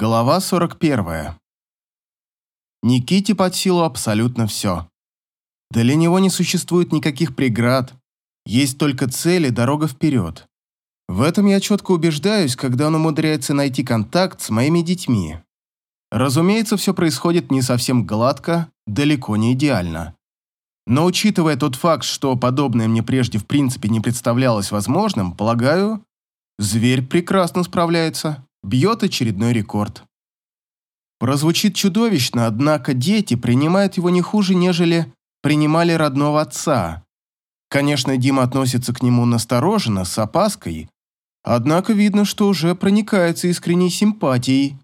Глава 41. Никите под силу абсолютно все. Для него не существует никаких преград, есть только цель и дорога вперед. В этом я четко убеждаюсь, когда он умудряется найти контакт с моими детьми. Разумеется, все происходит не совсем гладко, далеко не идеально. Но учитывая тот факт, что подобное мне прежде в принципе не представлялось возможным, полагаю, зверь прекрасно справляется бьет очередной рекорд. Прозвучит чудовищно, однако дети принимают его не хуже, нежели принимали родного отца. Конечно, Дима относится к нему настороженно, с опаской, однако видно, что уже проникается искренней симпатией.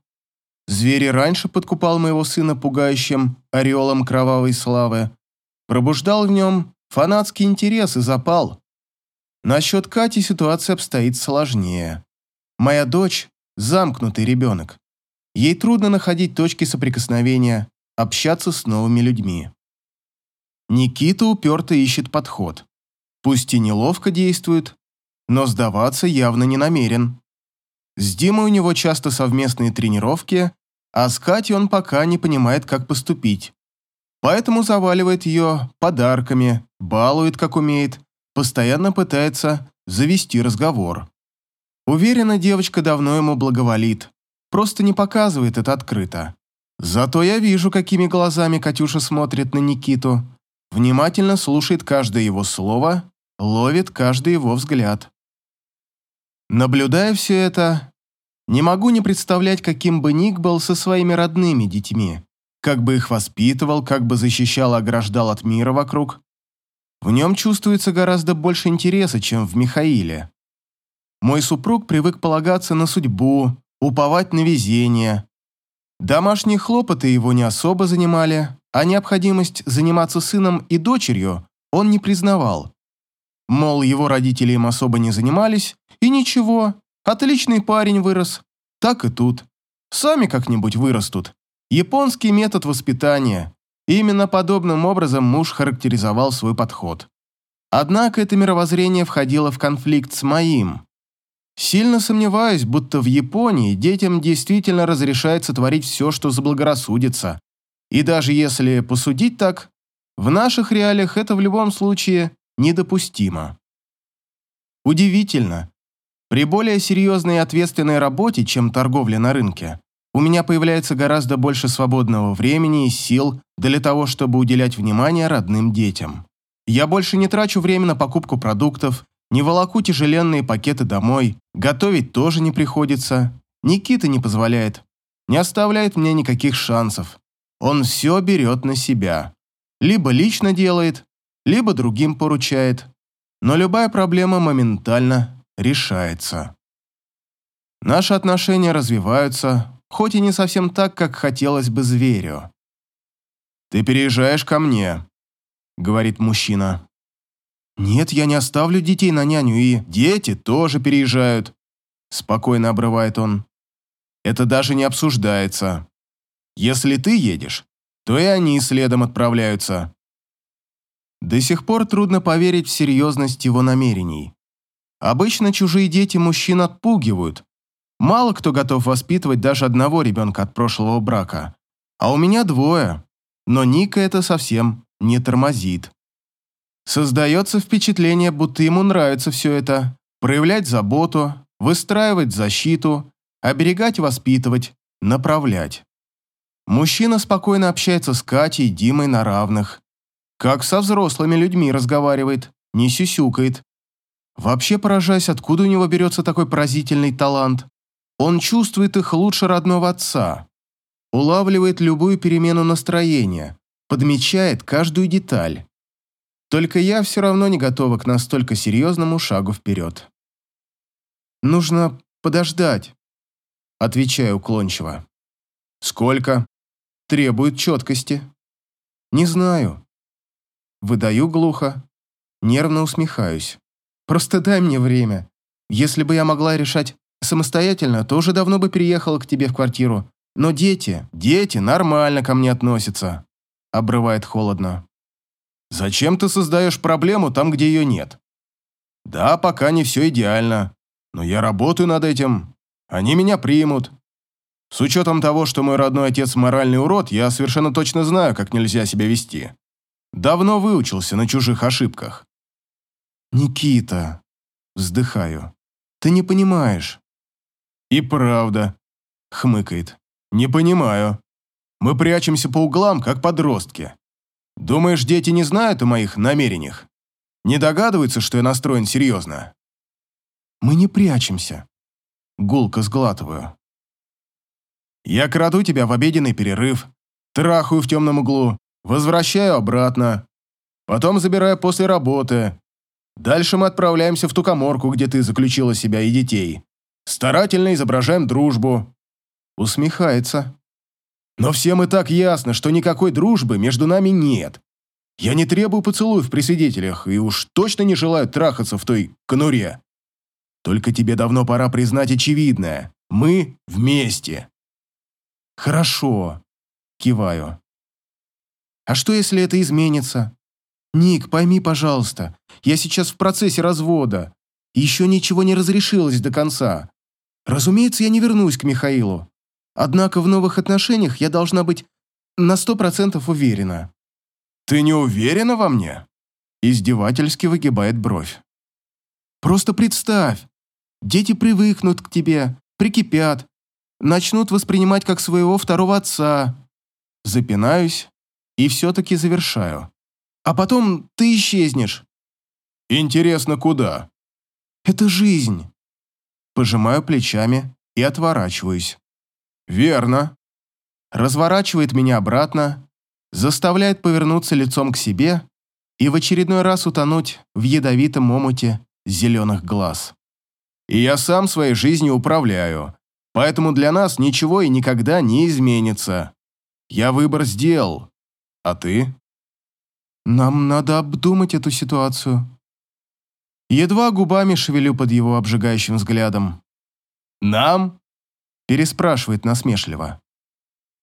Зверь раньше подкупал моего сына пугающим ореолом кровавой славы, пробуждал в нем фанатский интерес и запал. Насчет Кати ситуация обстоит сложнее. Моя дочь замкнутый ребенок. Ей трудно находить точки соприкосновения, общаться с новыми людьми. Никита уперто ищет подход. Пусть и неловко действует, но сдаваться явно не намерен. С Димой у него часто совместные тренировки, а с Катей он пока не понимает, как поступить. Поэтому заваливает ее подарками, балует, как умеет, постоянно пытается завести разговор. Уверена, девочка давно ему благоволит, просто не показывает это открыто. Зато я вижу, какими глазами Катюша смотрит на Никиту, внимательно слушает каждое его слово, ловит каждый его взгляд. Наблюдая все это, не могу не представлять, каким бы Ник был со своими родными детьми, как бы их воспитывал, как бы защищал и ограждал от мира вокруг. В нем чувствуется гораздо больше интереса, чем в Михаиле. Мой супруг привык полагаться на судьбу, уповать на везение. Домашние хлопоты его не особо занимали, а необходимость заниматься сыном и дочерью он не признавал. Мол, его родители им особо не занимались, и ничего, отличный парень вырос. Так и тут. Сами как-нибудь вырастут. Японский метод воспитания. Именно подобным образом муж характеризовал свой подход. Однако это мировоззрение входило в конфликт с моим. Сильно сомневаюсь, будто в Японии детям действительно разрешается творить все, что заблагорассудится. И даже если посудить так, в наших реалиях это в любом случае недопустимо. Удивительно. При более серьезной и ответственной работе, чем торговля на рынке, у меня появляется гораздо больше свободного времени и сил для того, чтобы уделять внимание родным детям. Я больше не трачу время на покупку продуктов, не волоку тяжеленные пакеты домой, готовить тоже не приходится. Никита не позволяет. Не оставляет мне никаких шансов. Он все берет на себя. Либо лично делает, либо другим поручает. Но любая проблема моментально решается. Наши отношения развиваются, хоть и не совсем так, как хотелось бы зверю. «Ты переезжаешь ко мне», — говорит мужчина. «Нет, я не оставлю детей на няню, и дети тоже переезжают», – спокойно обрывает он. «Это даже не обсуждается. Если ты едешь, то и они следом отправляются». До сих пор трудно поверить в серьезность его намерений. Обычно чужие дети мужчин отпугивают. Мало кто готов воспитывать даже одного ребенка от прошлого брака. А у меня двое, но Ника это совсем не тормозит. Создается впечатление, будто ему нравится все это. Проявлять заботу, выстраивать защиту, оберегать воспитывать, направлять. Мужчина спокойно общается с Катей и Димой на равных. Как со взрослыми людьми разговаривает, не сюсюкает. Вообще поражаясь, откуда у него берется такой поразительный талант. Он чувствует их лучше родного отца. Улавливает любую перемену настроения, подмечает каждую деталь. Только я все равно не готова к настолько серьезному шагу вперед. «Нужно подождать», — отвечаю уклончиво. «Сколько?» «Требует четкости». «Не знаю». Выдаю глухо, нервно усмехаюсь. «Просто дай мне время. Если бы я могла решать самостоятельно, то уже давно бы переехала к тебе в квартиру. Но дети, дети нормально ко мне относятся», — обрывает холодно. Зачем ты создаешь проблему там, где ее нет? Да, пока не все идеально, но я работаю над этим. Они меня примут. С учетом того, что мой родной отец моральный урод, я совершенно точно знаю, как нельзя себя вести. Давно выучился на чужих ошибках. Никита, вздыхаю, ты не понимаешь. И правда, хмыкает. Не понимаю. Мы прячемся по углам, как подростки. Думаешь, дети не знают о моих намерениях? Не догадываются, что я настроен серьезно? Мы не прячемся. Гулко сглатываю. Я краду тебя в обеденный перерыв, трахаю в темном углу, возвращаю обратно, потом забираю после работы. Дальше мы отправляемся в ту коморку, где ты заключила себя и детей. Старательно изображаем дружбу. Усмехается. Но всем и так ясно, что никакой дружбы между нами нет. Я не требую поцелуев при свидетелях и уж точно не желаю трахаться в той конуре. Только тебе давно пора признать очевидное. Мы вместе. Хорошо. Киваю. А что, если это изменится? Ник, пойми, пожалуйста, я сейчас в процессе развода. Еще ничего не разрешилось до конца. Разумеется, я не вернусь к Михаилу. Однако в новых отношениях я должна быть на сто процентов уверена. Ты не уверена во мне? Издевательски выгибает бровь. Просто представь, дети привыкнут к тебе, прикипят, начнут воспринимать как своего второго отца. Запинаюсь и все-таки завершаю. А потом ты исчезнешь. Интересно, куда? Это жизнь. Пожимаю плечами и отворачиваюсь. Верно. Разворачивает меня обратно, заставляет повернуться лицом к себе и в очередной раз утонуть в ядовитом омуте зеленых глаз. И я сам своей жизнью управляю, поэтому для нас ничего и никогда не изменится. Я выбор сделал, а ты? Нам надо обдумать эту ситуацию. Едва губами шевелю под его обжигающим взглядом. «Нам?» – переспрашивает насмешливо.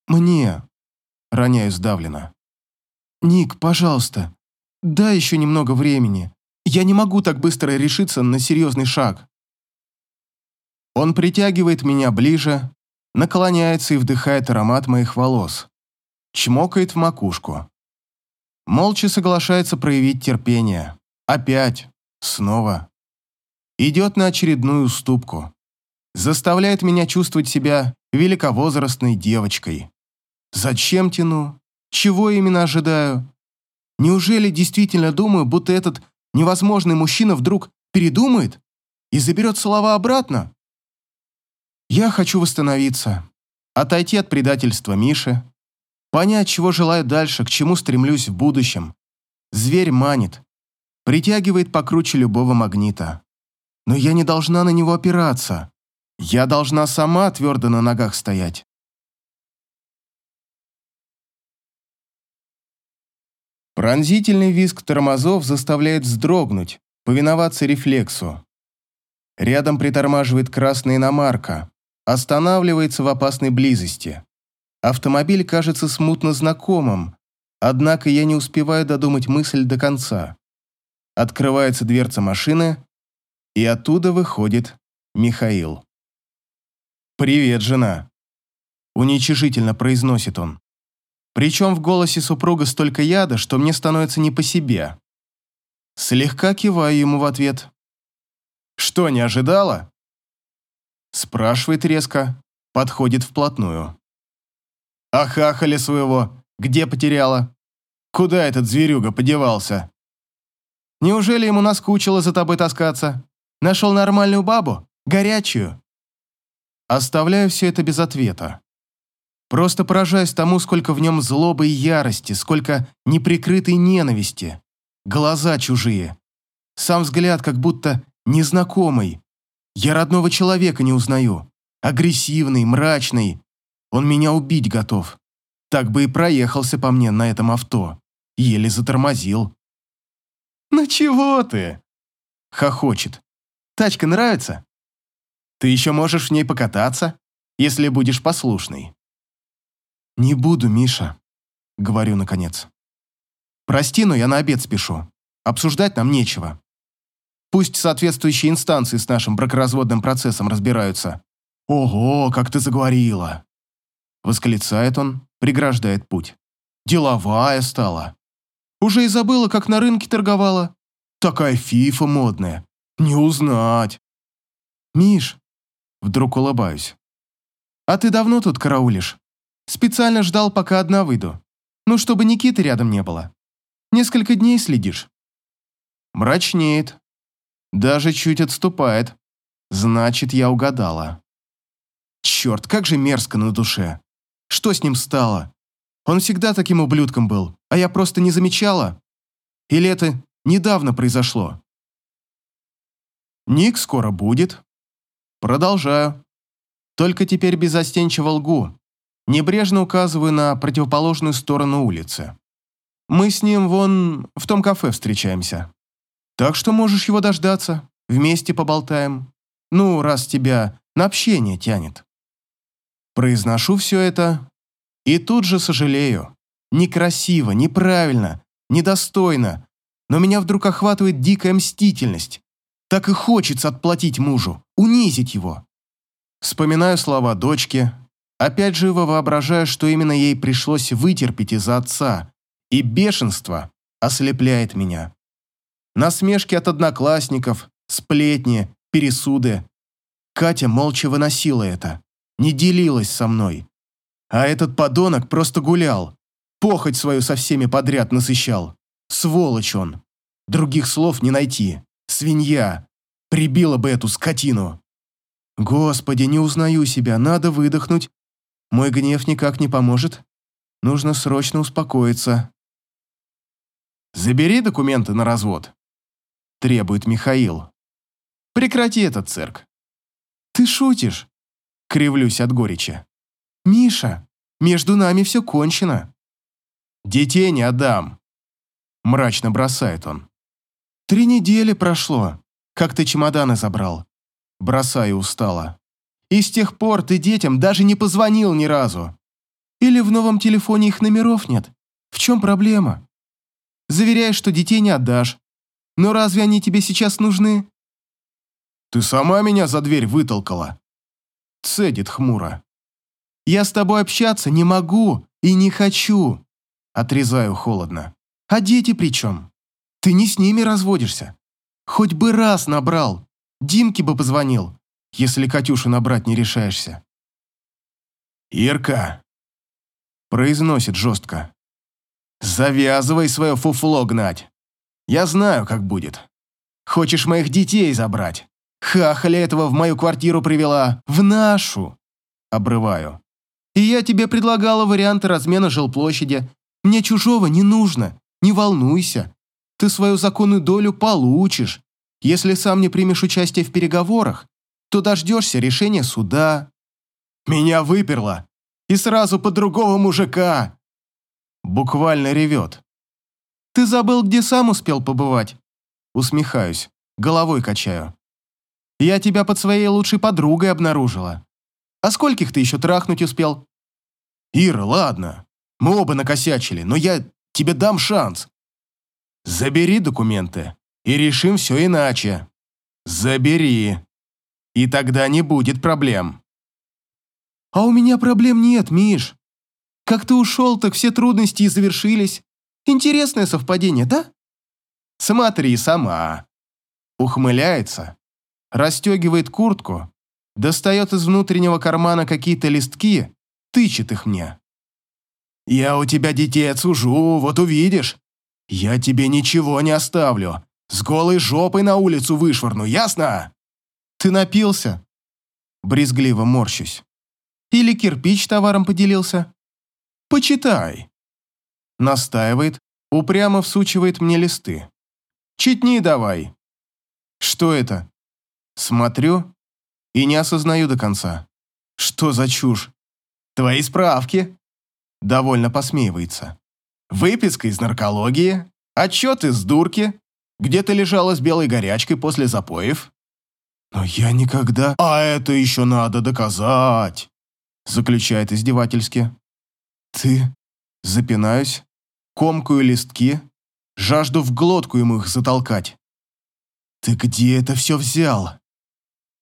«Мне», – роняю сдавленно. «Ник, пожалуйста, дай еще немного времени. Я не могу так быстро решиться на серьезный шаг». Он притягивает меня ближе, наклоняется и вдыхает аромат моих волос. Чмокает в макушку. Молча соглашается проявить терпение. Опять. Снова. Идет на очередную уступку. Заставляет меня чувствовать себя великовозрастной девочкой. Зачем тяну? Чего именно ожидаю? Неужели действительно думаю, будто этот невозможный мужчина вдруг передумает и заберет слова обратно? Я хочу восстановиться, отойти от предательства Миши, понять, чего желаю дальше, к чему стремлюсь в будущем. Зверь манит, притягивает покруче любого магнита. Но я не должна на него опираться. Я должна сама твердо на ногах стоять. Пронзительный визг тормозов заставляет вздрогнуть, повиноваться рефлексу. Рядом притормаживает красная иномарка, останавливается в опасной близости. Автомобиль кажется смутно знакомым, однако я не успеваю додумать мысль до конца. Открывается дверца машины, и оттуда выходит Михаил. «Привет, жена», — уничижительно произносит он. Причем в голосе супруга столько яда, что мне становится не по себе. Слегка киваю ему в ответ. «Что, не ожидала?» Спрашивает резко, подходит вплотную. «А хахали своего где потеряла? Куда этот зверюга подевался?» Неужели ему наскучило за тобой таскаться? Нашел нормальную бабу? Горячую?» Оставляю все это без ответа. Просто поражаюсь тому, сколько в нем злобы и ярости, сколько неприкрытой ненависти. Глаза чужие. Сам взгляд как будто незнакомый. Я родного человека не узнаю. Агрессивный, мрачный. Он меня убить готов. Так бы и проехался по мне на этом авто. Еле затормозил. «Ну чего ты?» Хохочет. «Тачка нравится? Ты еще можешь в ней покататься, если будешь послушный». «Не буду, Миша», — говорю наконец. «Прости, но я на обед спешу. Обсуждать нам нечего. Пусть соответствующие инстанции с нашим бракоразводным процессом разбираются». «Ого, как ты заговорила!» Восклицает он, преграждает путь. Деловая стала. Уже и забыла, как на рынке торговала. Такая фифа модная. Не узнать. Миш, вдруг улыбаюсь. А ты давно тут караулишь? Специально ждал, пока одна выйду. Ну, чтобы Никиты рядом не было. Несколько дней следишь. Мрачнеет. Даже чуть отступает. Значит, я угадала. Черт, как же мерзко на душе. Что с ним стало? Он всегда таким ублюдком был, а я просто не замечала. Или это недавно произошло? Ник скоро будет. Продолжаю. Только теперь безостенчиво лгу. Небрежно указываю на противоположную сторону улицы. Мы с ним вон в том кафе встречаемся. Так что можешь его дождаться. Вместе поболтаем. Ну, раз тебя на общение тянет. Произношу все это и тут же сожалею. Некрасиво, неправильно, недостойно. Но меня вдруг охватывает дикая мстительность. Так и хочется отплатить мужу, унизить его. Вспоминаю слова дочки, опять живо воображаю, что именно ей пришлось вытерпеть из-за отца, и бешенство ослепляет меня. Насмешки от одноклассников, сплетни, пересуды. Катя молча выносила это, не делилась со мной. А этот подонок просто гулял, похоть свою со всеми подряд насыщал. Сволочь он. Других слов не найти. Свинья. Прибила бы эту скотину. Господи, не узнаю себя, надо выдохнуть. Мой гнев никак не поможет. Нужно срочно успокоиться. «Забери документы на развод», – требует Михаил. «Прекрати этот цирк». «Ты шутишь?» – кривлюсь от горечи. «Миша, между нами все кончено». «Детей не отдам», – мрачно бросает он. «Три недели прошло, как ты чемоданы забрал. Бросаю устало. И с тех пор ты детям даже не позвонил ни разу. Или в новом телефоне их номеров нет? В чем проблема? Заверяешь, что детей не отдашь. Но разве они тебе сейчас нужны? Ты сама меня за дверь вытолкала. Цедит хмуро. Я с тобой общаться не могу и не хочу. Отрезаю холодно. А дети при чем? Ты не с ними разводишься. Хоть бы раз набрал. Димке бы позвонил, если Катюшу набрать не решаешься. «Ирка!» Произносит жестко. «Завязывай свое фуфло гнать. Я знаю, как будет. Хочешь моих детей забрать? Хахаля этого в мою квартиру привела. В нашу!» Обрываю. «И я тебе предлагала варианты размена жилплощади. Мне чужого не нужно. Не волнуйся. Ты свою законную долю получишь. Если сам не примешь участие в переговорах, то дождешься решения суда. Меня выперло. И сразу под другого мужика. Буквально ревет. Ты забыл, где сам успел побывать? Усмехаюсь, головой качаю. Я тебя под своей лучшей подругой обнаружила. А скольких ты еще трахнуть успел? Ира, ладно. Мы оба накосячили, но я тебе дам шанс. Забери документы и решим все иначе. Забери. И тогда не будет проблем. А у меня проблем нет, Миш. Как ты ушел, так все трудности и завершились. Интересное совпадение, да? Смотри сама. Ухмыляется, расстегивает куртку, достает из внутреннего кармана какие-то листки, тычет их мне. «Я у тебя детей отсужу, вот увидишь. Я тебе ничего не оставлю. С голой жопой на улицу вышвырну, ясно? Ты напился? Брезгливо морщусь. Или кирпич товаром поделился? Почитай. Настаивает, упрямо всучивает мне листы. Читни давай. Что это? Смотрю и не осознаю до конца. Что за чушь? Твои справки. Довольно посмеивается. Выписка из наркологии, отчет из дурки, где ты лежала с белой горячкой после запоев?» «Но я никогда...» «А это еще надо доказать!» Заключает издевательски. «Ты...» Запинаюсь, комкаю листки, жажду в глотку ему их затолкать. «Ты где это все взял?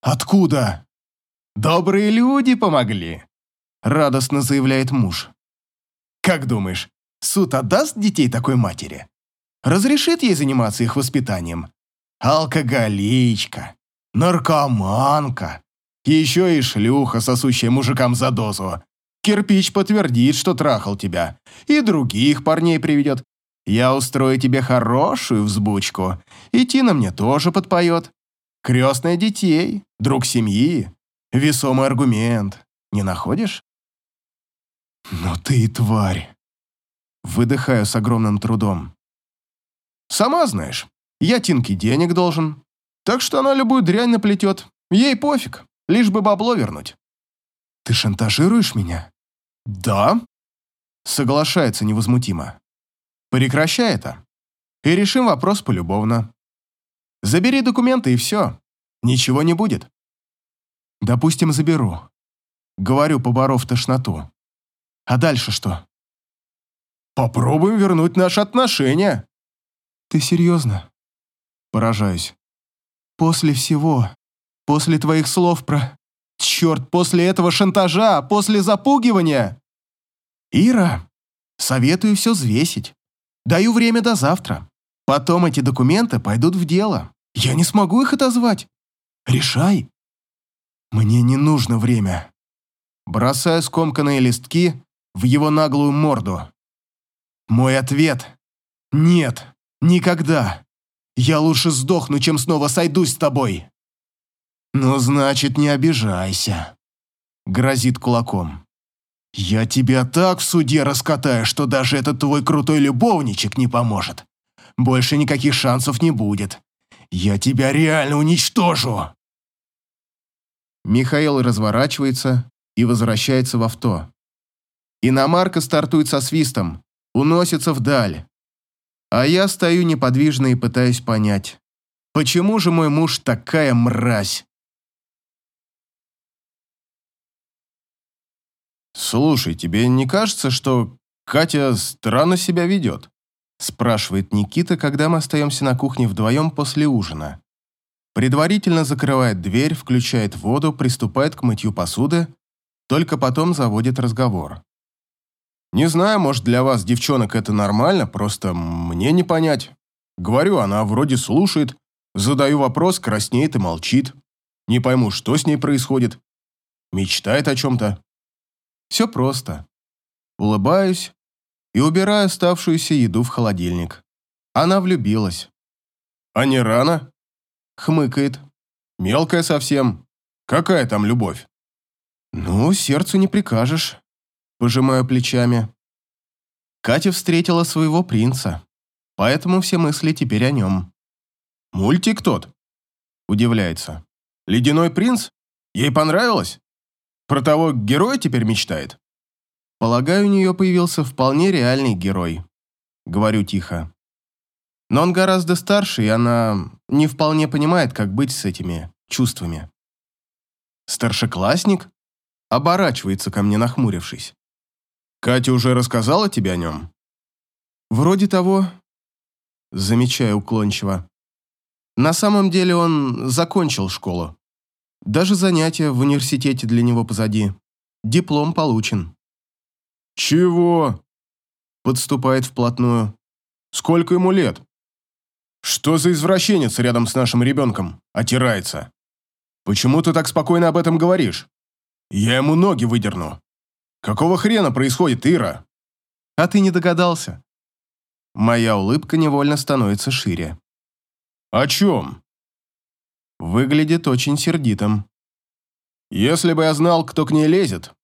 Откуда?» «Добрые люди помогли!» радостно заявляет муж. Как думаешь, суд отдаст детей такой матери? Разрешит ей заниматься их воспитанием? Алкоголичка, наркоманка, еще и шлюха, сосущая мужикам за дозу. Кирпич подтвердит, что трахал тебя, и других парней приведет. Я устрою тебе хорошую взбучку, и Тина мне тоже подпоет. Крестная детей, друг семьи, весомый аргумент. Не находишь? «Ну ты и тварь!» Выдыхаю с огромным трудом. «Сама знаешь, я Тинке денег должен, так что она любую дрянь наплетет. Ей пофиг, лишь бы бабло вернуть». «Ты шантажируешь меня?» «Да», — соглашается невозмутимо. «Прекращай это, и решим вопрос полюбовно. Забери документы и все, ничего не будет». «Допустим, заберу», — говорю, поборов тошноту. А дальше что? Попробуем вернуть наши отношения. Ты серьезно? Поражаюсь. После всего, после твоих слов про... Черт, после этого шантажа, после запугивания. Ира, советую все взвесить. Даю время до завтра. Потом эти документы пойдут в дело. Я не смогу их отозвать. Решай. Мне не нужно время. Бросаю скомканные листки в его наглую морду. Мой ответ – нет, никогда. Я лучше сдохну, чем снова сойдусь с тобой. Ну, значит, не обижайся, грозит кулаком. Я тебя так в суде раскатаю, что даже этот твой крутой любовничек не поможет. Больше никаких шансов не будет. Я тебя реально уничтожу. Михаил разворачивается и возвращается в авто. Иномарка стартует со свистом, уносится вдаль. А я стою неподвижно и пытаюсь понять, почему же мой муж такая мразь? «Слушай, тебе не кажется, что Катя странно себя ведет?» спрашивает Никита, когда мы остаемся на кухне вдвоем после ужина. Предварительно закрывает дверь, включает воду, приступает к мытью посуды, только потом заводит разговор. Не знаю, может, для вас, девчонок, это нормально, просто мне не понять. Говорю, она вроде слушает, задаю вопрос, краснеет и молчит. Не пойму, что с ней происходит. Мечтает о чем-то. Все просто. Улыбаюсь и убираю оставшуюся еду в холодильник. Она влюбилась. А не рано? Хмыкает. Мелкая совсем. Какая там любовь? Ну, сердцу не прикажешь. Пожимаю плечами. Катя встретила своего принца, поэтому все мысли теперь о нем. «Мультик тот?» Удивляется. «Ледяной принц? Ей понравилось? Про того героя теперь мечтает?» Полагаю, у нее появился вполне реальный герой. Говорю тихо. Но он гораздо старше, и она не вполне понимает, как быть с этими чувствами. Старшеклассник? Оборачивается ко мне, нахмурившись. Катя уже рассказала тебе о нем? Вроде того. Замечаю уклончиво. На самом деле он закончил школу. Даже занятия в университете для него позади. Диплом получен. Чего? Подступает вплотную. Сколько ему лет? Что за извращенец рядом с нашим ребенком? Отирается. Почему ты так спокойно об этом говоришь? Я ему ноги выдерну. Какого хрена происходит, Ира? А ты не догадался? Моя улыбка невольно становится шире. О чем? Выглядит очень сердитым. Если бы я знал, кто к ней лезет,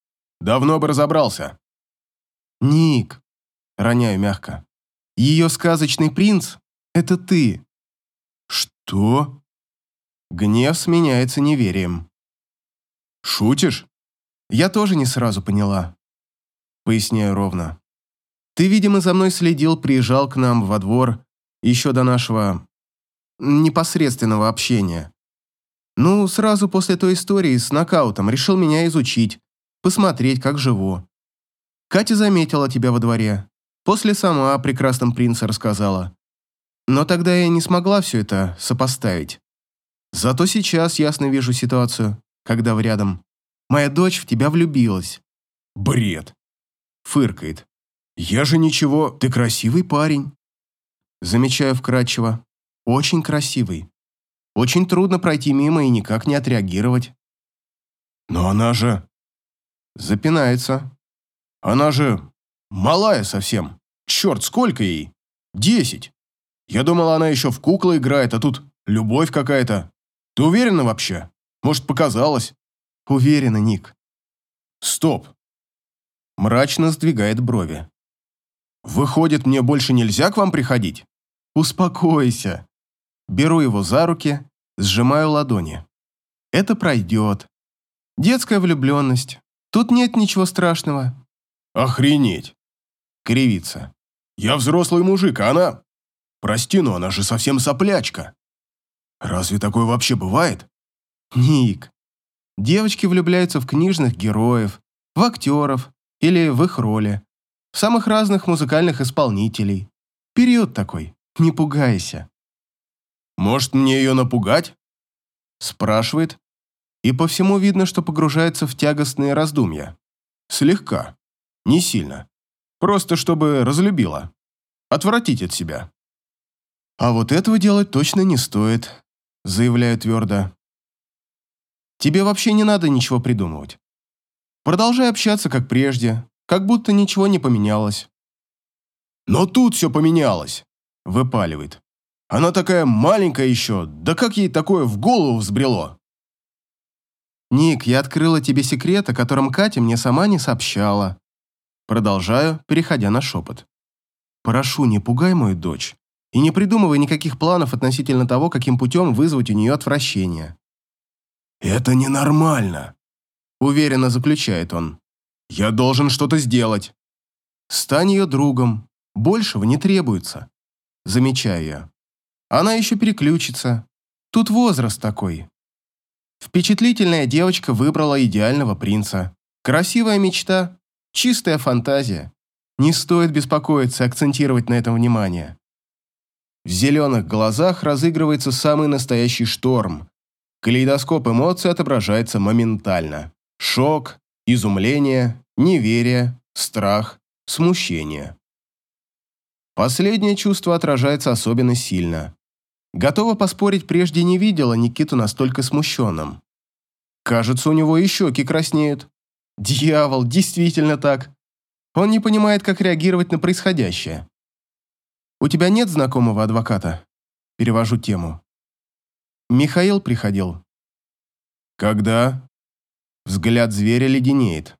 давно бы разобрался. Ник, роняю мягко, ее сказочный принц — это ты. Что? Гнев сменяется неверием. Шутишь? Я тоже не сразу поняла. Поясняю ровно. Ты, видимо, за мной следил, приезжал к нам во двор еще до нашего непосредственного общения. Ну, сразу после той истории с нокаутом решил меня изучить, посмотреть, как живу. Катя заметила тебя во дворе. После сама о прекрасном принце рассказала. Но тогда я не смогла все это сопоставить. Зато сейчас ясно вижу ситуацию, когда вы рядом. Моя дочь в тебя влюбилась. Бред. Фыркает. Я же ничего, ты красивый парень. Замечаю вкратчиво. Очень красивый. Очень трудно пройти мимо и никак не отреагировать. Но она же... Запинается. Она же малая совсем. Черт, сколько ей? Десять. Я думала, она еще в куклы играет, а тут любовь какая-то. Ты уверена вообще? Может, показалось? Уверена, Ник. Стоп. Мрачно сдвигает брови. Выходит, мне больше нельзя к вам приходить? Успокойся. Беру его за руки, сжимаю ладони. Это пройдет. Детская влюбленность. Тут нет ничего страшного. Охренеть. Кривится. Я взрослый мужик, а она... Прости, но она же совсем соплячка. Разве такое вообще бывает? Ник. Девочки влюбляются в книжных героев, в актеров или в их роли, в самых разных музыкальных исполнителей. Период такой, не пугайся. Может, мне ее напугать? Спрашивает, и по всему видно, что погружается в тягостные раздумья. Слегка, не сильно. Просто чтобы разлюбила. Отвратить от себя. А вот этого делать точно не стоит, заявляю твердо. Тебе вообще не надо ничего придумывать. Продолжай общаться как прежде, как будто ничего не поменялось. Но тут все поменялось, выпаливает. Она такая маленькая еще, да как ей такое в голову взбрело? Ник, я открыла тебе секрет, о котором Катя мне сама не сообщала. Продолжаю, переходя на шепот. Прошу, не пугай мою дочь и не придумывай никаких планов относительно того, каким путем вызвать у нее отвращение. «Это ненормально», — уверенно заключает он. «Я должен что-то сделать». «Стань ее другом. Большего не требуется», — замечаю я. «Она еще переключится. Тут возраст такой». Впечатлительная девочка выбрала идеального принца. Красивая мечта, чистая фантазия. Не стоит беспокоиться, акцентировать на этом внимание. В зеленых глазах разыгрывается самый настоящий шторм. Калейдоскоп эмоций отображается моментально. Шок, изумление, неверие, страх, смущение. Последнее чувство отражается особенно сильно. Готова поспорить, прежде не видела Никиту настолько смущенным. Кажется, у него и щеки краснеют. Дьявол, действительно так. Он не понимает, как реагировать на происходящее. «У тебя нет знакомого адвоката?» Перевожу тему. Михаил приходил. «Когда?» Взгляд зверя леденеет.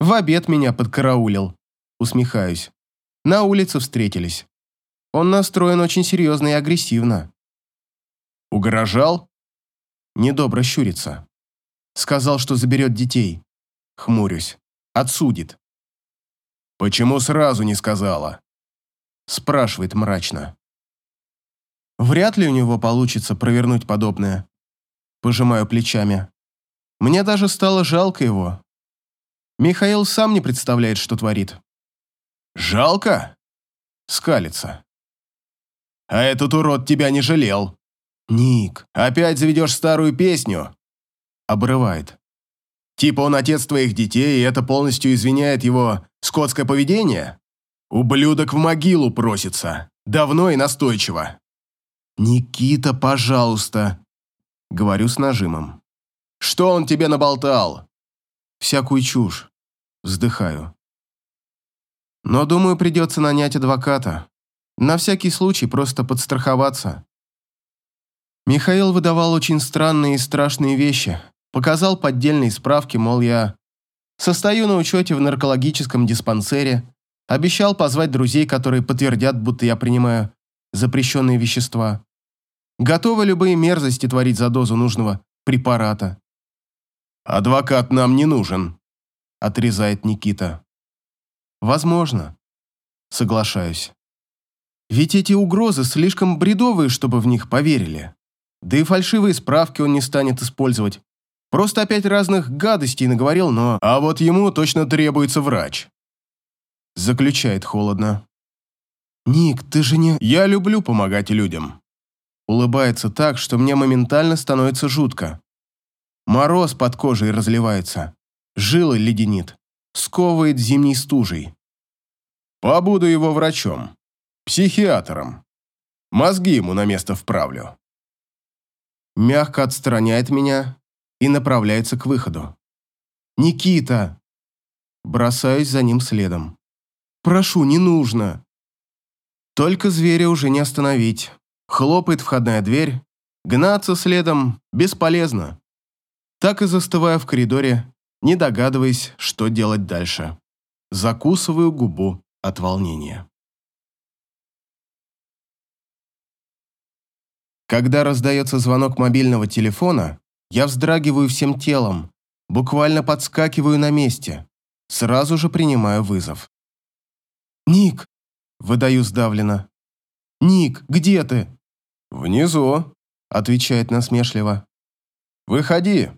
«В обед меня подкараулил». Усмехаюсь. На улице встретились. Он настроен очень серьезно и агрессивно. «Угрожал?» Недобро щурится. Сказал, что заберет детей. Хмурюсь. Отсудит. «Почему сразу не сказала?» Спрашивает мрачно. Вряд ли у него получится провернуть подобное. Пожимаю плечами. Мне даже стало жалко его. Михаил сам не представляет, что творит. «Жалко?» Скалится. «А этот урод тебя не жалел!» «Ник, опять заведешь старую песню?» Обрывает. «Типа он отец твоих детей, и это полностью извиняет его скотское поведение?» Ублюдок в могилу просится. Давно и настойчиво. «Никита, пожалуйста», — говорю с нажимом. «Что он тебе наболтал?» «Всякую чушь», — вздыхаю. «Но, думаю, придется нанять адвоката. На всякий случай просто подстраховаться». Михаил выдавал очень странные и страшные вещи. Показал поддельные справки, мол, я состою на учете в наркологическом диспансере, Обещал позвать друзей, которые подтвердят, будто я принимаю запрещенные вещества. Готовы любые мерзости творить за дозу нужного препарата. «Адвокат нам не нужен», – отрезает Никита. «Возможно», – соглашаюсь. Ведь эти угрозы слишком бредовые, чтобы в них поверили. Да и фальшивые справки он не станет использовать. Просто опять разных гадостей наговорил, но... А вот ему точно требуется врач. Заключает холодно. «Ник, ты же не...» «Я люблю помогать людям». Улыбается так, что мне моментально становится жутко. Мороз под кожей разливается. Жилы леденит. сковывает зимней стужей. Побуду его врачом, психиатром. Мозги ему на место вправлю. Мягко отстраняет меня и направляется к выходу. «Никита!» Бросаюсь за ним следом. «Прошу, не нужно!» Только зверя уже не остановить. Хлопает входная дверь. Гнаться следом бесполезно. Так и застываю в коридоре, не догадываясь, что делать дальше. Закусываю губу от волнения. Когда раздается звонок мобильного телефона, я вздрагиваю всем телом, буквально подскакиваю на месте. Сразу же принимаю вызов. «Ник!» – выдаю сдавленно. «Ник, где ты?» «Внизу», – отвечает насмешливо. «Выходи».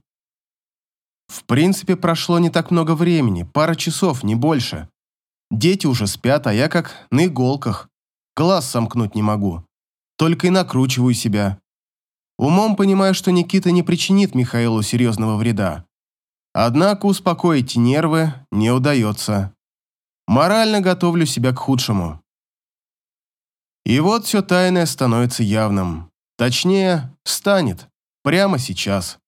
В принципе, прошло не так много времени, пара часов, не больше. Дети уже спят, а я как на иголках. Глаз сомкнуть не могу. Только и накручиваю себя. Умом понимаю, что Никита не причинит Михаилу серьезного вреда. Однако успокоить нервы не удается. Морально готовлю себя к худшему. И вот все тайное становится явным. Точнее, станет. Прямо сейчас.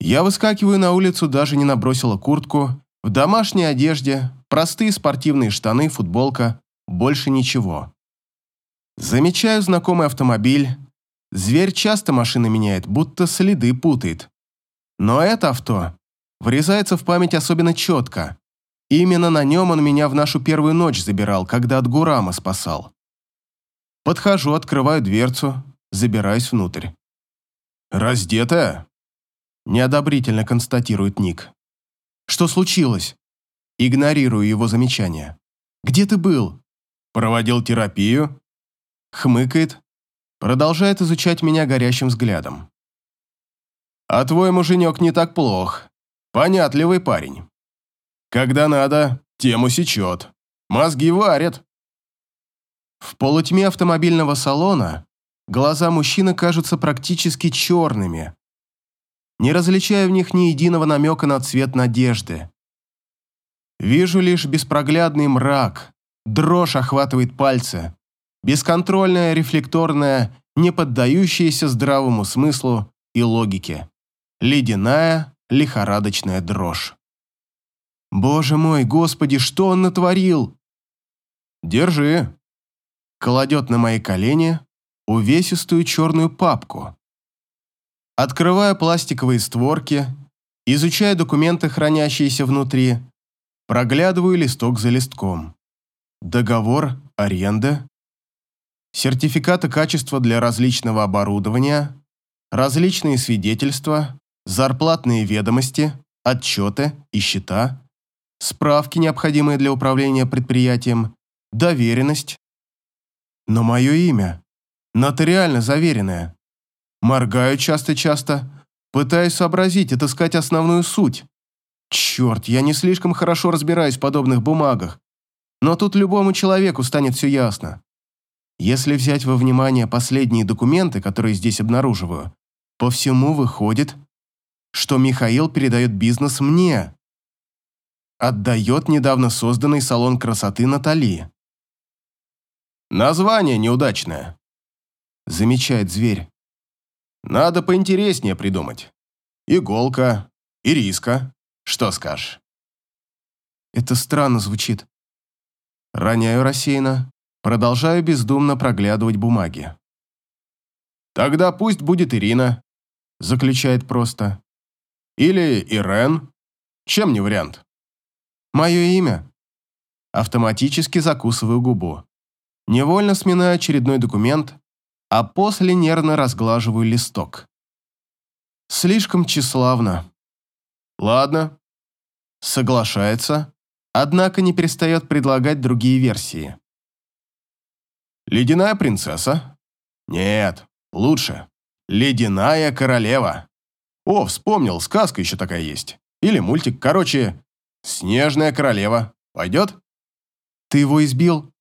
Я выскакиваю на улицу, даже не набросила куртку, в домашней одежде, простые спортивные штаны, футболка, больше ничего. Замечаю знакомый автомобиль. Зверь часто машины меняет, будто следы путает. Но это авто врезается в память особенно четко. Именно на нем он меня в нашу первую ночь забирал, когда от Гурама спасал. Подхожу, открываю дверцу, забираюсь внутрь. «Раздетая?» Неодобрительно констатирует Ник. «Что случилось?» Игнорирую его замечание. «Где ты был?» «Проводил терапию?» Хмыкает, продолжает изучать меня горящим взглядом. «А твой муженек не так плох. Понятливый парень. Когда надо, тему сечет. Мозги варят». В полутьме автомобильного салона глаза мужчины кажутся практически черными, не различая в них ни единого намека на цвет надежды. Вижу лишь беспроглядный мрак, дрожь охватывает пальцы, бесконтрольная, рефлекторная, не поддающаяся здравому смыслу и логике, ледяная, лихорадочная дрожь. «Боже мой, Господи, что он натворил?» «Держи», кладет на мои колени увесистую черную папку. Открываю пластиковые створки, изучаю документы, хранящиеся внутри, проглядываю листок за листком. Договор, аренда, сертификаты качества для различного оборудования, различные свидетельства, зарплатные ведомости, отчеты и счета, справки, необходимые для управления предприятием, доверенность. Но мое имя, нотариально заверенное. Моргаю часто-часто, пытаясь сообразить, отыскать основную суть. Черт, я не слишком хорошо разбираюсь в подобных бумагах, но тут любому человеку станет все ясно. Если взять во внимание последние документы, которые здесь обнаруживаю, по всему выходит, что Михаил передает бизнес мне. Отдает недавно созданный салон красоты Натали. «Название неудачное», — замечает зверь. Надо поинтереснее придумать. Иголка, ириска. Что скажешь? Это странно звучит. Роняю рассеянно, продолжаю бездумно проглядывать бумаги. Тогда пусть будет Ирина, заключает просто. Или Ирен. Чем не вариант? Мое имя. Автоматически закусываю губу. Невольно сминаю очередной документ, а после нервно разглаживаю листок. Слишком тщеславно. Ладно. Соглашается, однако не перестает предлагать другие версии. Ледяная принцесса? Нет, лучше. Ледяная королева. О, вспомнил, сказка еще такая есть. Или мультик, короче, Снежная королева. Пойдет? Ты его избил?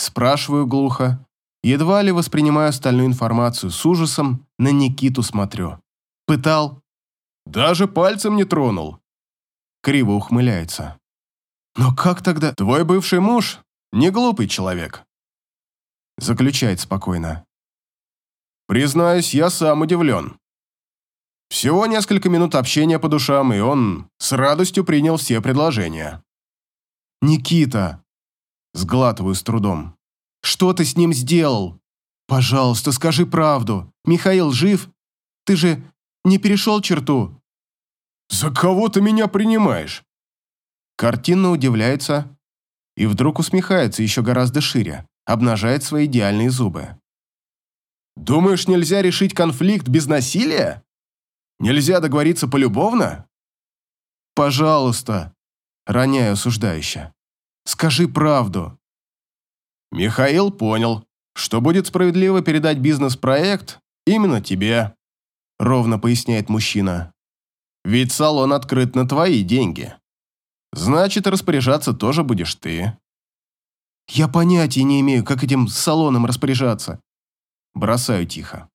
Спрашиваю глухо, Едва ли воспринимаю остальную информацию с ужасом, на Никиту смотрю. Пытал? Даже пальцем не тронул. криво ухмыляется. «Но как тогда...» «Твой бывший муж не глупый человек», заключает спокойно. «Признаюсь, я сам удивлен. Всего несколько минут общения по душам, и он с радостью принял все предложения». «Никита!» Сглатываю с трудом. «Что ты с ним сделал? Пожалуйста, скажи правду. Михаил жив? Ты же не перешел черту?» «За кого ты меня принимаешь?» Картинно удивляется и вдруг усмехается еще гораздо шире, обнажает свои идеальные зубы. «Думаешь, нельзя решить конфликт без насилия? Нельзя договориться полюбовно?» «Пожалуйста», — роняю осуждающе. «Скажи правду». Михаил понял, что будет справедливо передать бизнес-проект именно тебе, ровно поясняет мужчина. Ведь салон открыт на твои деньги. Значит, распоряжаться тоже будешь ты. Я понятия не имею, как этим салоном распоряжаться. Бросаю тихо.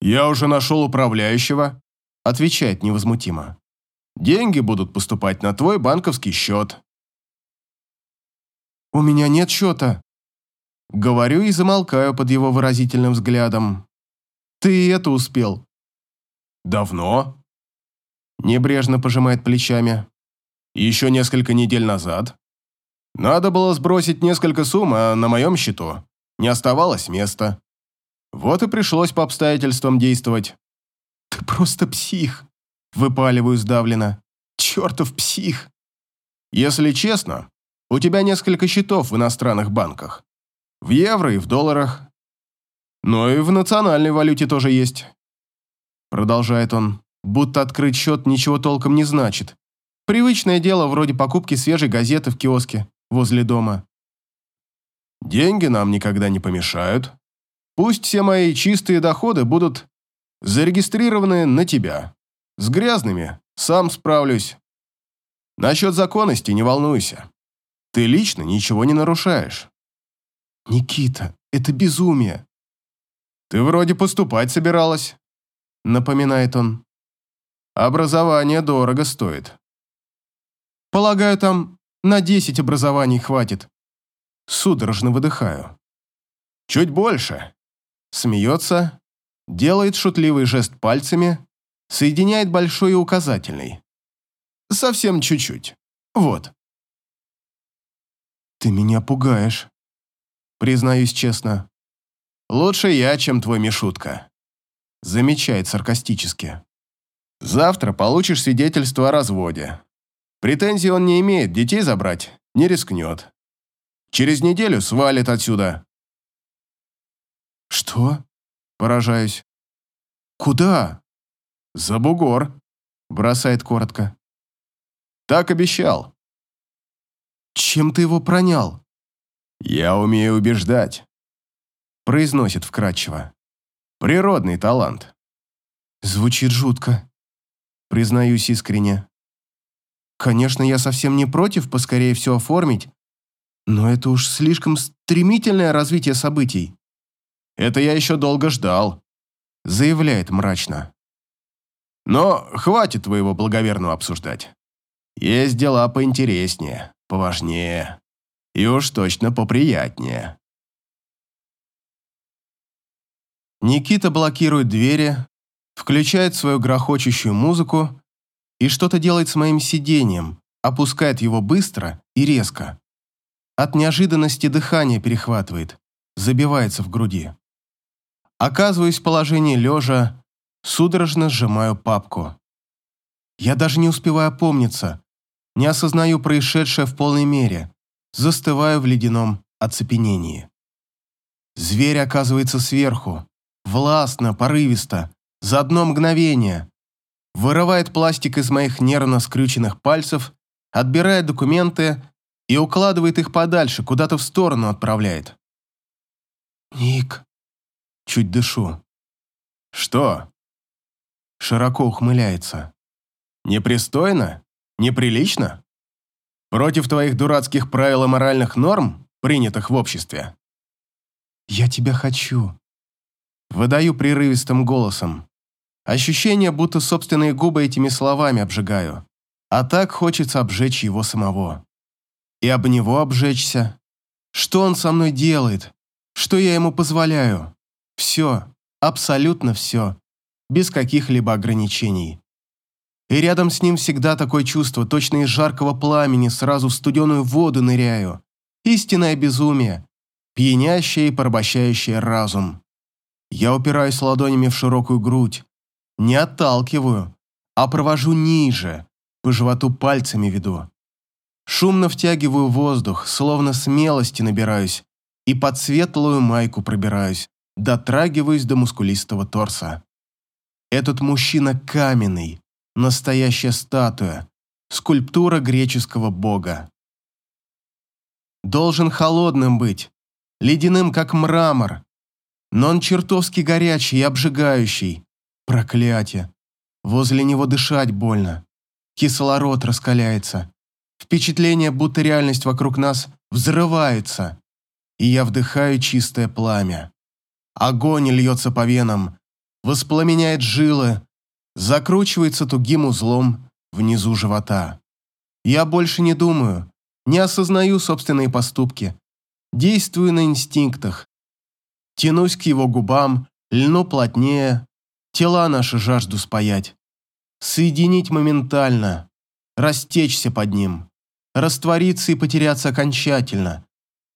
Я уже нашел управляющего, отвечает невозмутимо. Деньги будут поступать на твой банковский счет. У меня нет счета. Говорю и замолкаю под его выразительным взглядом. Ты это успел. Давно? Небрежно пожимает плечами. Еще несколько недель назад. Надо было сбросить несколько сумм, а на моем счету не оставалось места. Вот и пришлось по обстоятельствам действовать. Ты просто псих. Выпаливаю сдавленно. Чертов псих. Если честно, у тебя несколько счетов в иностранных банках. В евро и в долларах. Но и в национальной валюте тоже есть. Продолжает он будто открыть счет ничего толком не значит. Привычное дело вроде покупки свежей газеты в киоске возле дома. Деньги нам никогда не помешают. Пусть все мои чистые доходы будут зарегистрированы на тебя. С грязными сам справлюсь. Насчет законности не волнуйся. Ты лично ничего не нарушаешь. Никита, это безумие. Ты вроде поступать собиралась, напоминает он. Образование дорого стоит. Полагаю, там на десять образований хватит. Судорожно выдыхаю. Чуть больше. Смеется, делает шутливый жест пальцами, соединяет большой и указательный. Совсем чуть-чуть. Вот. Ты меня пугаешь. Признаюсь честно. Лучше я, чем твой Мишутка. Замечает саркастически. Завтра получишь свидетельство о разводе. Претензий он не имеет, детей забрать не рискнет. Через неделю свалит отсюда. Что? Поражаюсь. Куда? За бугор. Бросает коротко. Так обещал. Чем ты его пронял? Я умею убеждать. Произносит вкратчиво. Природный талант. Звучит жутко признаюсь искренне. Конечно, я совсем не против поскорее все оформить, но это уж слишком стремительное развитие событий. Это я еще долго ждал, заявляет мрачно. Но хватит твоего благоверного обсуждать. Есть дела поинтереснее, поважнее и уж точно поприятнее. Никита блокирует двери, включает свою грохочущую музыку и что-то делает с моим сиденьем, опускает его быстро и резко. От неожиданности дыхание перехватывает, забивается в груди. Оказываюсь в положении лежа, судорожно сжимаю папку. Я даже не успеваю опомниться, не осознаю происшедшее в полной мере, застываю в ледяном оцепенении. Зверь оказывается сверху, властно, порывисто, за одно мгновение. Вырывает пластик из моих нервно скрюченных пальцев, отбирает документы и укладывает их подальше, куда-то в сторону отправляет. «Ник...» Чуть дышу. «Что?» Широко ухмыляется. «Непристойно? Неприлично? Против твоих дурацких правил и моральных норм, принятых в обществе?» «Я тебя хочу», Выдаю прерывистым голосом. Ощущение, будто собственные губы этими словами обжигаю. А так хочется обжечь его самого. И об него обжечься. Что он со мной делает? Что я ему позволяю? Все, абсолютно все, без каких-либо ограничений. И рядом с ним всегда такое чувство, точно из жаркого пламени сразу в студеную воду ныряю. Истинное безумие, пьянящее и порабощающее разум. Я упираюсь ладонями в широкую грудь, не отталкиваю, а провожу ниже, по животу пальцами веду. Шумно втягиваю воздух, словно смелости набираюсь, и под светлую майку пробираюсь, дотрагиваюсь до мускулистого торса. Этот мужчина каменный, настоящая статуя, скульптура греческого бога. Должен холодным быть, ледяным, как мрамор, но он чертовски горячий и обжигающий. Проклятие. Возле него дышать больно. Кислород раскаляется. Впечатление, будто реальность вокруг нас взрывается. И я вдыхаю чистое пламя. Огонь льется по венам, воспламеняет жилы, закручивается тугим узлом внизу живота. Я больше не думаю, не осознаю собственные поступки, действую на инстинктах. Тянусь к его губам, льну плотнее, тела наши жажду спаять. Соединить моментально, растечься под ним, раствориться и потеряться окончательно,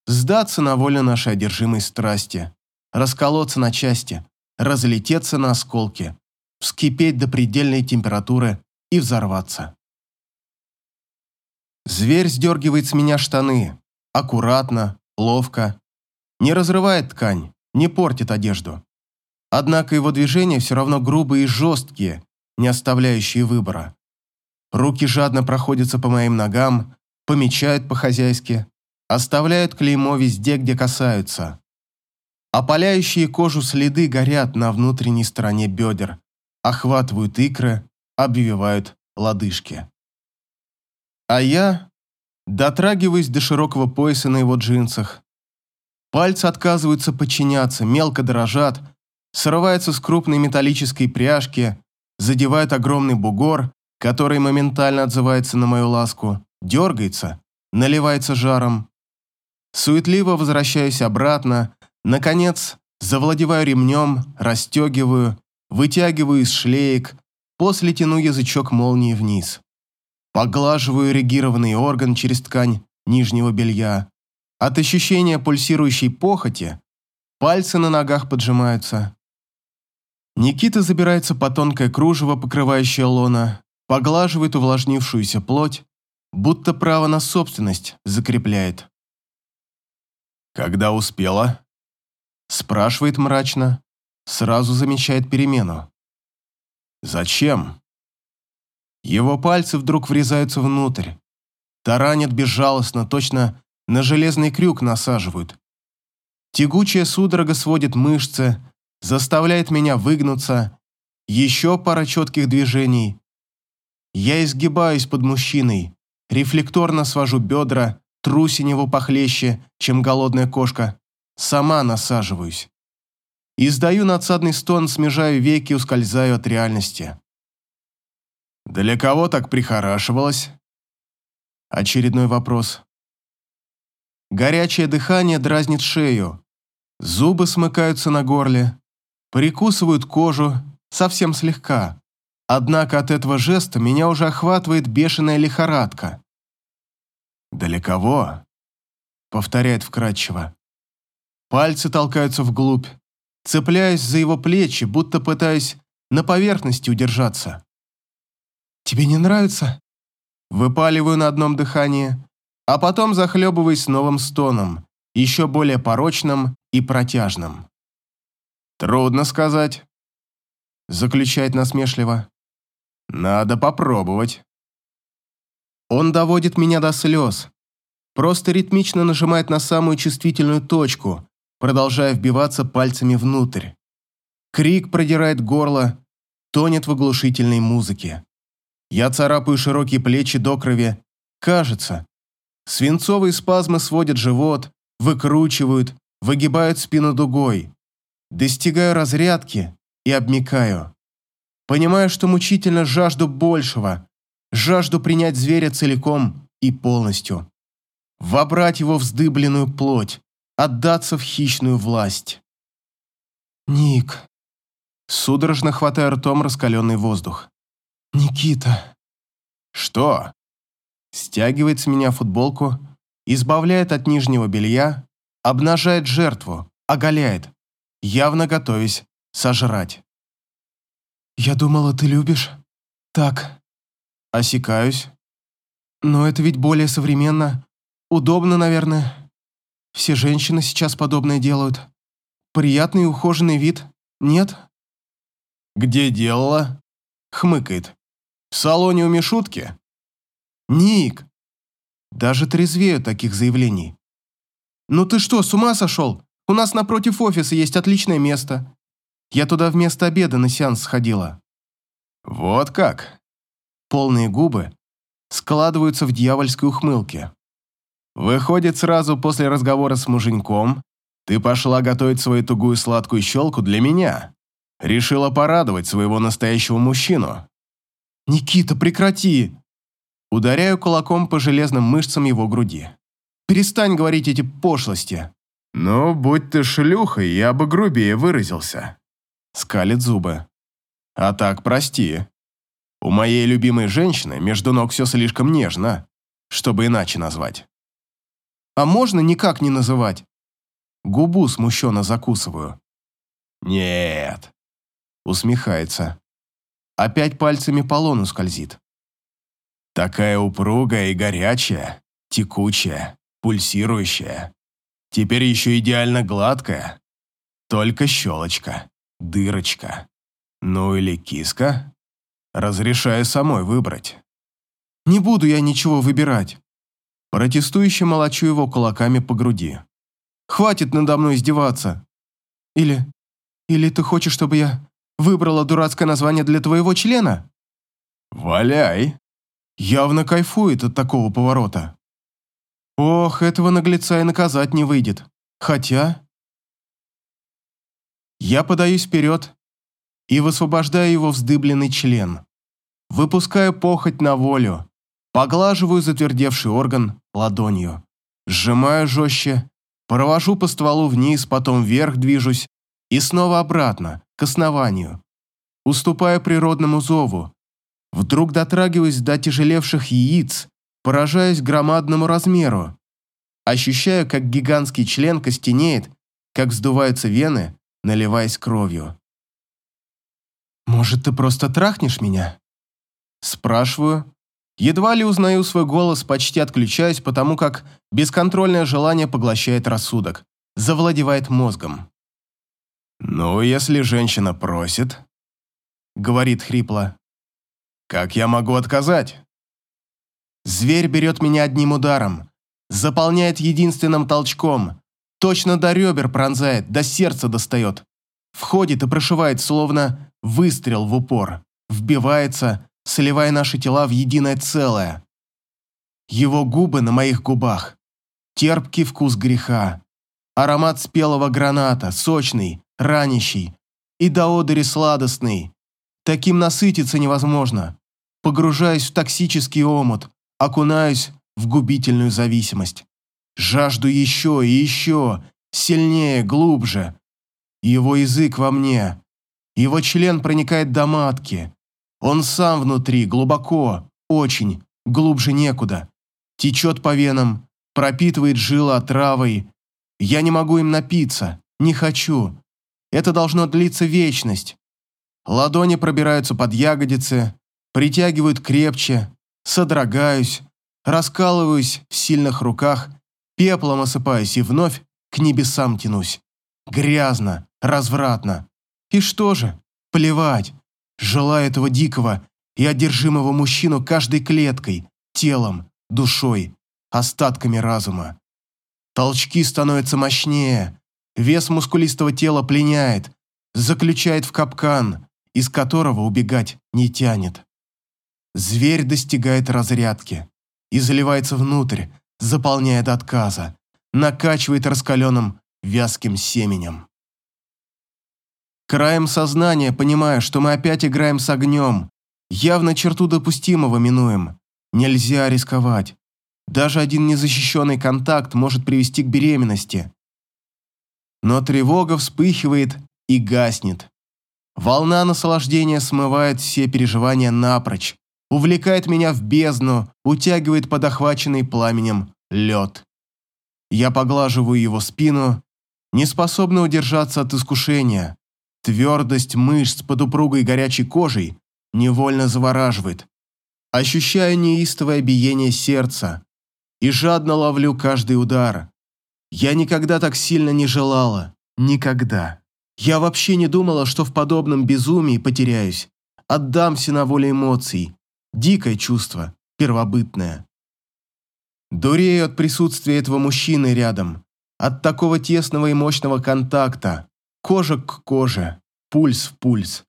сдаться на волю нашей одержимой страсти, расколоться на части, разлететься на осколки, вскипеть до предельной температуры и взорваться. Зверь сдергивает с меня штаны, аккуратно, ловко, не разрывает ткань, не портит одежду. Однако его движения все равно грубые и жесткие, не оставляющие выбора. Руки жадно проходятся по моим ногам, помечают по-хозяйски, оставляют клеймо везде, где касаются. Опаляющие кожу следы горят на внутренней стороне бедер, охватывают икры, обвивают лодыжки. А я дотрагиваюсь до широкого пояса на его джинсах. Пальцы отказываются подчиняться, мелко дрожат, срываются с крупной металлической пряжки, задевают огромный бугор, который моментально отзывается на мою ласку, дергается, наливается жаром. Суетливо возвращаюсь обратно, наконец, завладеваю ремнем, расстегиваю, вытягиваю из шлеек, после тяну язычок молнии вниз. Поглаживаю эрегированный орган через ткань нижнего белья. От ощущения пульсирующей похоти пальцы на ногах поджимаются. Никита забирается по тонкое кружево, покрывающее лона, поглаживает увлажнившуюся плоть, будто право на собственность закрепляет. «Когда успела?» Спрашивает мрачно, сразу замечает перемену. «Зачем?» Его пальцы вдруг врезаются внутрь. Таранят безжалостно, точно на железный крюк насаживают. Тягучая судорога сводит мышцы, заставляет меня выгнуться. Еще пара четких движений. Я изгибаюсь под мужчиной, рефлекторно свожу бедра, трусиневу похлеще, чем голодная кошка. Сама насаживаюсь. Издаю надсадный стон, смежаю веки, ускользаю от реальности. «Для кого так прихорашивалась?» Очередной вопрос. Горячее дыхание дразнит шею. Зубы смыкаются на горле, прикусывают кожу совсем слегка. Однако от этого жеста меня уже охватывает бешеная лихорадка. «Для кого?» — повторяет вкратчиво. Пальцы толкаются вглубь, цепляясь за его плечи, будто пытаясь на поверхности удержаться. «Тебе не нравится?» Выпаливаю на одном дыхании, а потом захлебываюсь новым стоном, еще более порочным и протяжным. «Трудно сказать», — заключает насмешливо. «Надо попробовать». Он доводит меня до слез, просто ритмично нажимает на самую чувствительную точку, продолжая вбиваться пальцами внутрь. Крик продирает горло, тонет в оглушительной музыке. Я царапаю широкие плечи до крови. Кажется. Свинцовые спазмы сводят живот, выкручивают, выгибают спину дугой. Достигаю разрядки и обмикаю. Понимаю, что мучительно жажду большего. Жажду принять зверя целиком и полностью. Вобрать его вздыбленную плоть, отдаться в хищную власть. «Ник», судорожно хватая ртом раскаленный воздух. «Никита!» «Что?» Стягивает с меня футболку, избавляет от нижнего белья, обнажает жертву, оголяет, явно готовясь сожрать. «Я думала, ты любишь. Так». Осекаюсь. «Но это ведь более современно. Удобно, наверное. Все женщины сейчас подобное делают. Приятный ухоженный вид, нет?» «Где делала?» Хмыкает. «В салоне у Мишутки?» «Ник!» Даже трезвею таких заявлений. «Ну ты что, с ума сошел? У нас напротив офиса есть отличное место. Я туда вместо обеда на сеанс сходила». «Вот как?» Полные губы складываются в дьявольской ухмылке. «Выходит, сразу после разговора с муженьком ты пошла готовить свою тугую сладкую щелку для меня?» Решила порадовать своего настоящего мужчину. «Никита, прекрати!» Ударяю кулаком по железным мышцам его груди. «Перестань говорить эти пошлости!» «Ну, будь ты шлюхой, я бы грубее выразился». Скалит зубы. «А так, прости. У моей любимой женщины между ног все слишком нежно, чтобы иначе назвать». «А можно никак не называть?» Губу смущенно закусываю. «Нет, Усмехается. Опять пальцами по лону скользит. Такая упругая и горячая, текучая, пульсирующая. Теперь еще идеально гладкая. Только щелочка, дырочка. Ну или киска. Разрешаю самой выбрать. Не буду я ничего выбирать. Протестующе молочу его кулаками по груди. Хватит надо мной издеваться. Или... Или ты хочешь, чтобы я Выбрала дурацкое название для твоего члена?» «Валяй!» Явно кайфует от такого поворота. Ох, этого наглеца и наказать не выйдет. Хотя... Я подаюсь вперед и высвобождаю его вздыбленный член. Выпускаю похоть на волю, поглаживаю затвердевший орган ладонью, сжимаю жестче, провожу по стволу вниз, потом вверх движусь и снова обратно, к основанию. Уступая природному зову, вдруг дотрагиваясь до тяжелевших яиц, поражаясь громадному размеру. Ощущаю, как гигантский член костенеет, как вздуваются вены, наливаясь кровью. «Может, ты просто трахнешь меня?» Спрашиваю. Едва ли узнаю свой голос, почти отключаюсь, потому как бесконтрольное желание поглощает рассудок, завладевает мозгом. «Ну, если женщина просит», — говорит хрипло, — «как я могу отказать?» Зверь берет меня одним ударом, заполняет единственным толчком, точно до ребер пронзает, до сердца достает, входит и прошивает, словно выстрел в упор, вбивается, сливая наши тела в единое целое. Его губы на моих губах, терпкий вкус греха, аромат спелого граната, сочный, ранящий и до одери сладостный. Таким насытиться невозможно. Погружаюсь в токсический омут, окунаюсь в губительную зависимость. Жажду еще и еще, сильнее, глубже. Его язык во мне. Его член проникает до матки. Он сам внутри, глубоко, очень, глубже некуда. Течет по венам, пропитывает жилы отравой. Я не могу им напиться, не хочу. Это должно длиться вечность. Ладони пробираются под ягодицы, притягивают крепче, содрогаюсь, раскалываюсь в сильных руках, пеплом осыпаюсь и вновь к небесам тянусь. Грязно, развратно. И что же? Плевать. Желаю этого дикого и одержимого мужчину каждой клеткой, телом, душой, остатками разума. Толчки становятся мощнее, Вес мускулистого тела пленяет, заключает в капкан, из которого убегать не тянет. Зверь достигает разрядки и заливается внутрь, заполняя до отказа, накачивает раскаленным вязким семенем. Краем сознания понимаю, что мы опять играем с огнем. Явно черту допустимого минуем. Нельзя рисковать. Даже один незащищенный контакт может привести к беременности. Но тревога вспыхивает и гаснет. Волна наслаждения смывает все переживания напрочь, увлекает меня в бездну, утягивает под охваченный пламенем лед. Я поглаживаю его спину, не способный удержаться от искушения. Твердость мышц под упругой горячей кожей невольно завораживает. Ощущаю неистовое биение сердца и жадно ловлю каждый удар. Я никогда так сильно не желала. Никогда. Я вообще не думала, что в подобном безумии потеряюсь. Отдамся на воле эмоций. Дикое чувство, первобытное. Дурею от присутствия этого мужчины рядом. От такого тесного и мощного контакта. Кожа к коже. Пульс в пульс.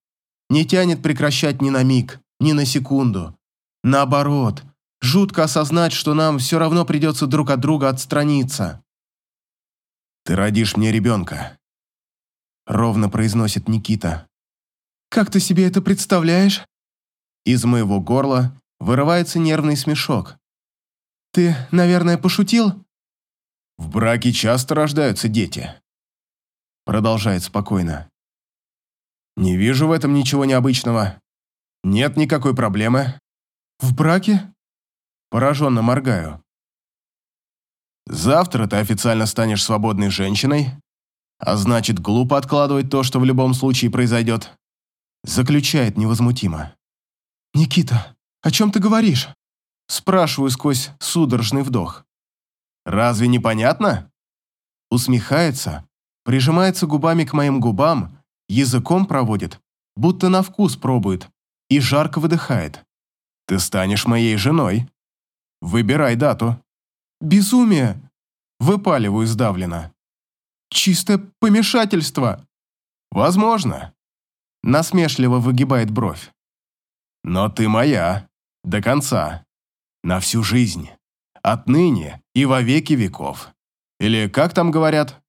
Не тянет прекращать ни на миг, ни на секунду. Наоборот, жутко осознать, что нам все равно придется друг от друга отстраниться. «Ты родишь мне ребенка», — ровно произносит Никита. «Как ты себе это представляешь?» Из моего горла вырывается нервный смешок. «Ты, наверное, пошутил?» «В браке часто рождаются дети», — продолжает спокойно. «Не вижу в этом ничего необычного. Нет никакой проблемы». «В браке?» Пораженно моргаю. «Завтра ты официально станешь свободной женщиной, а значит, глупо откладывать то, что в любом случае произойдет», заключает невозмутимо. «Никита, о чем ты говоришь?» Спрашиваю сквозь судорожный вдох. «Разве непонятно?» Усмехается, прижимается губами к моим губам, языком проводит, будто на вкус пробует, и жарко выдыхает. «Ты станешь моей женой. Выбирай дату». «Безумие!» Выпаливаю сдавленно. «Чистое помешательство!» «Возможно». Насмешливо выгибает бровь. «Но ты моя. До конца. На всю жизнь. Отныне и во веки веков. Или как там говорят?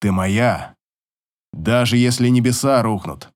Ты моя. Даже если небеса рухнут.